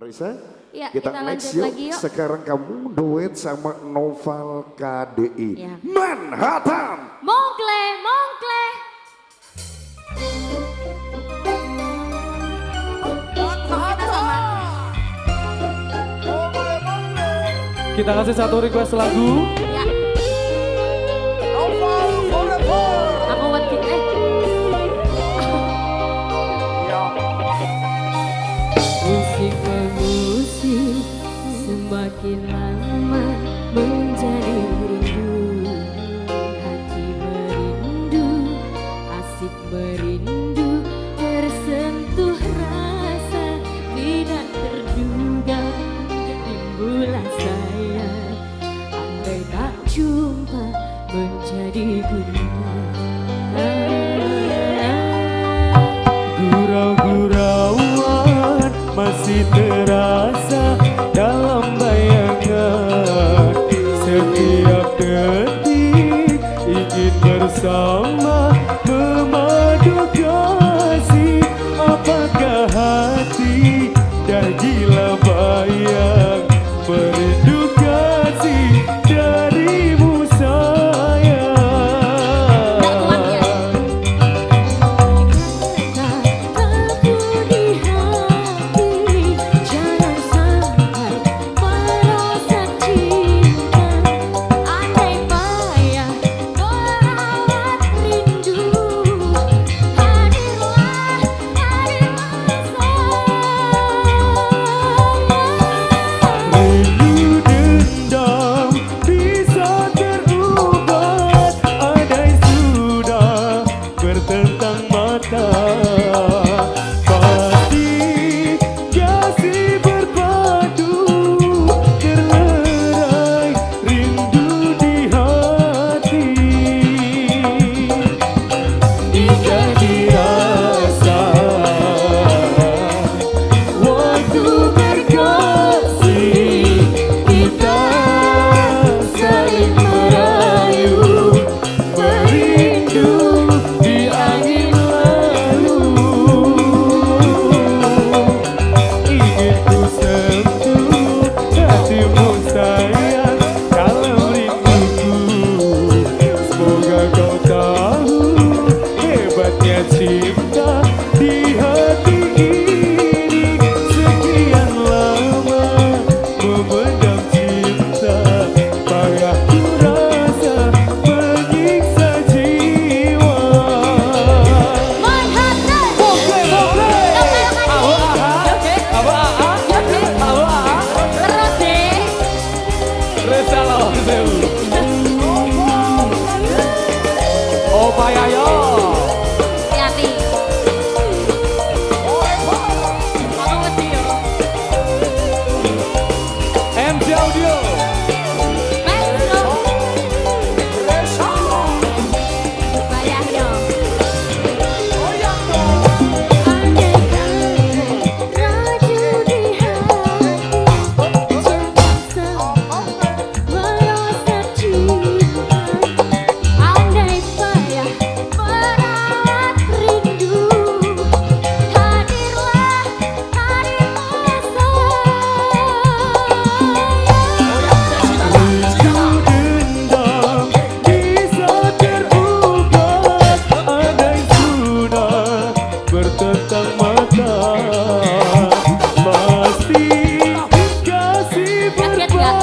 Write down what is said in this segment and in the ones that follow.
Risa, ya, kita, kita next yuk. lagi yuk. Sekarang kamu duet sama Noval KDI. Ya. Manhattan. Mongkle, mongkle. Kita kasih satu request lagu. Aquila. 있어.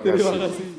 para